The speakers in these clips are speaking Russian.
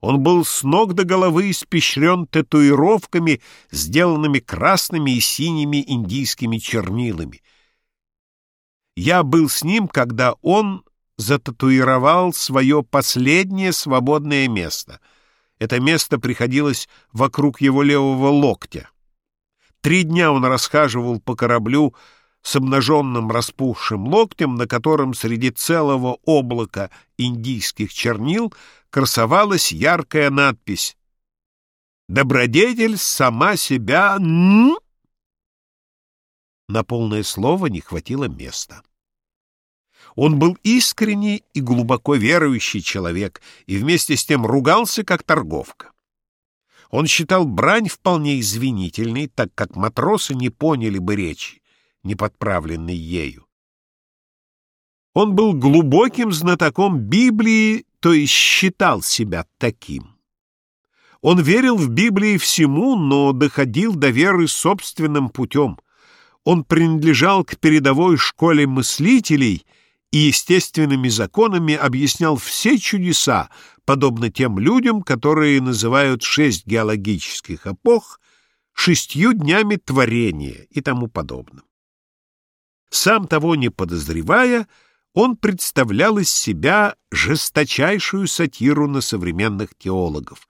Он был с ног до головы испещрен татуировками, сделанными красными и синими индийскими чернилами. Я был с ним, когда он зататуировал свое последнее свободное место. Это место приходилось вокруг его левого локтя. Три дня он расхаживал по кораблю с обнаженным распухшим локтем, на котором среди целого облака индийских чернил красовалась яркая надпись «Добродетель сама себя...» На полное слово не хватило места. Он был искренний и глубоко верующий человек и вместе с тем ругался, как торговка. Он считал брань вполне извинительной, так как матросы не поняли бы речи, не подправленной ею. Он был глубоким знатоком Библии, то есть считал себя таким. Он верил в Библии всему, но доходил до веры собственным путем. Он принадлежал к передовой школе мыслителей — и естественными законами объяснял все чудеса, подобно тем людям, которые называют шесть геологических эпох шестью днями творения и тому подобным. Сам того не подозревая, он представлял из себя жесточайшую сатиру на современных теологов.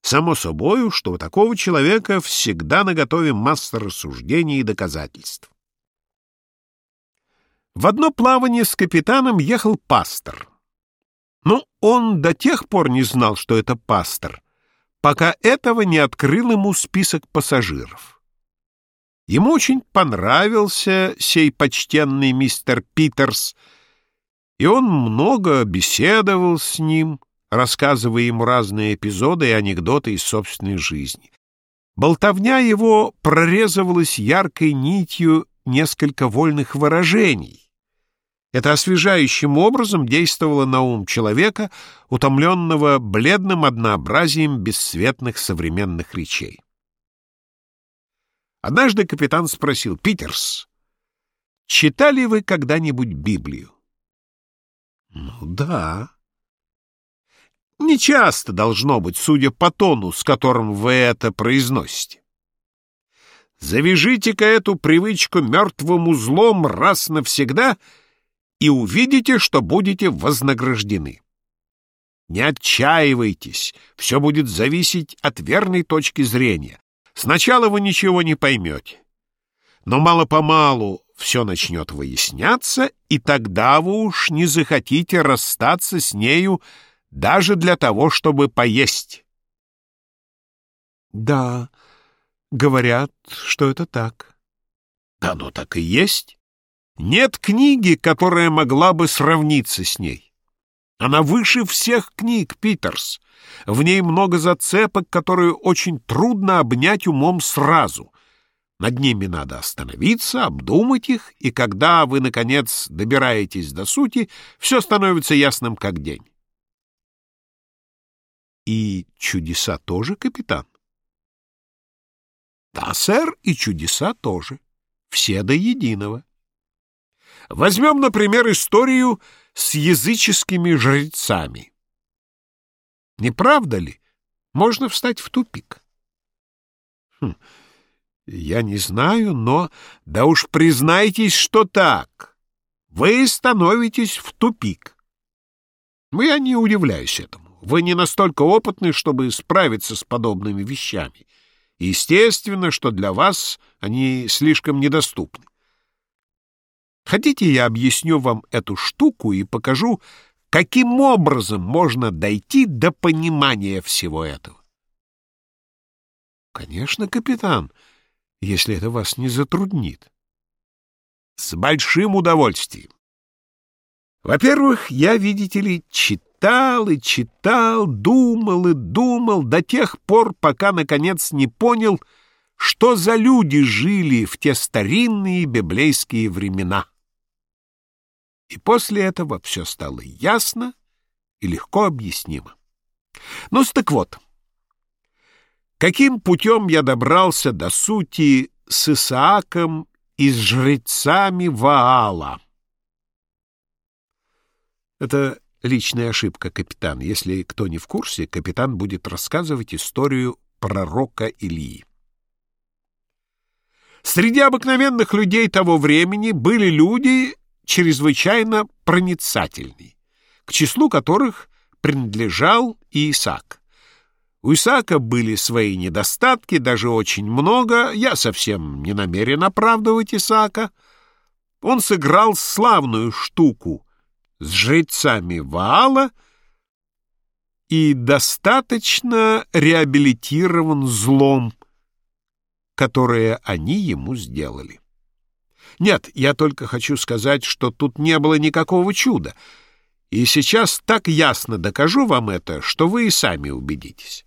Само собою, что у такого человека всегда наготове масса рассуждений и доказательств. В одно плавание с капитаном ехал пастор. Но он до тех пор не знал, что это пастор, пока этого не открыл ему список пассажиров. Ему очень понравился сей почтенный мистер Питерс, и он много беседовал с ним, рассказывая ему разные эпизоды и анекдоты из собственной жизни. Болтовня его прорезывалась яркой нитью несколько вольных выражений, это освежающим образом действовало на ум человека, утомленного бледным однообразием бесцветных современных речей. Однажды капитан спросил, «Питерс, читали вы когда-нибудь Библию?» «Ну да». «Не часто должно быть, судя по тону, с которым вы это произносите. Завяжите-ка эту привычку мертвым узлом раз навсегда — и увидите, что будете вознаграждены. Не отчаивайтесь, все будет зависеть от верной точки зрения. Сначала вы ничего не поймете, но мало-помалу все начнет выясняться, и тогда вы уж не захотите расстаться с нею даже для того, чтобы поесть. Да, говорят, что это так. Да, ну так и есть. Нет книги, которая могла бы сравниться с ней. Она выше всех книг, Питерс. В ней много зацепок, которые очень трудно обнять умом сразу. Над ними надо остановиться, обдумать их, и когда вы, наконец, добираетесь до сути, все становится ясным как день. И чудеса тоже, капитан? Да, сэр, и чудеса тоже. Все до единого. Возьмем, например, историю с языческими жрецами. Не правда ли? Можно встать в тупик. Хм, я не знаю, но... Да уж признайтесь, что так. Вы становитесь в тупик. Но я не удивляюсь этому. Вы не настолько опытны, чтобы справиться с подобными вещами. Естественно, что для вас они слишком недоступны. Хотите, я объясню вам эту штуку и покажу, каким образом можно дойти до понимания всего этого? Конечно, капитан, если это вас не затруднит. С большим удовольствием. Во-первых, я, видите ли, читал и читал, думал и думал до тех пор, пока, наконец, не понял, что за люди жили в те старинные библейские времена. И после этого все стало ясно и легко объяснимо. Ну, так вот, каким путем я добрался до сути с Исааком и с жрецами Ваала? Это Личная ошибка, капитан. Если кто не в курсе, капитан будет рассказывать историю пророка Илии. Среди обыкновенных людей того времени были люди чрезвычайно проницательные, к числу которых принадлежал и Исаак. У Исаака были свои недостатки, даже очень много. Я совсем не намерен оправдывать Исаака. Он сыграл славную штуку с жрецами Ваала и достаточно реабилитирован злом, которое они ему сделали. Нет, я только хочу сказать, что тут не было никакого чуда, и сейчас так ясно докажу вам это, что вы и сами убедитесь.